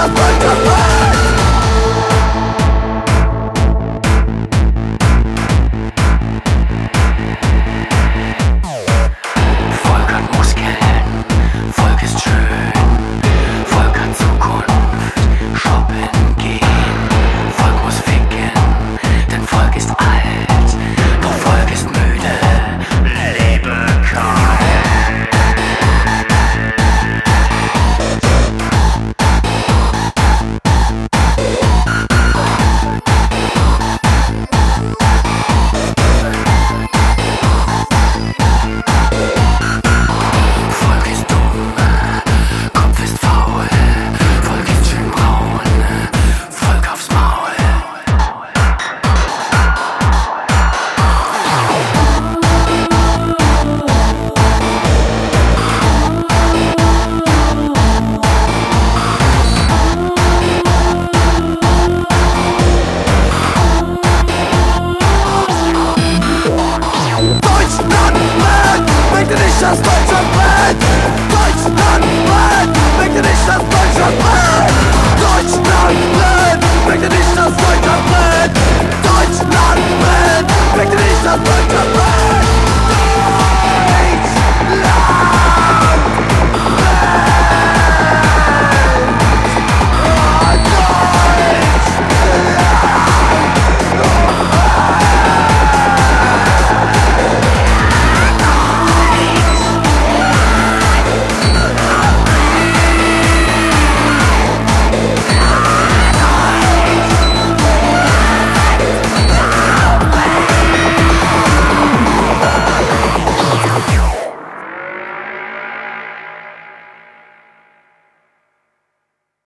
Shut up, das deutsche Bett Deutschland blöd, make dir nicht das deutsche Deutschland blöd, make dir nicht das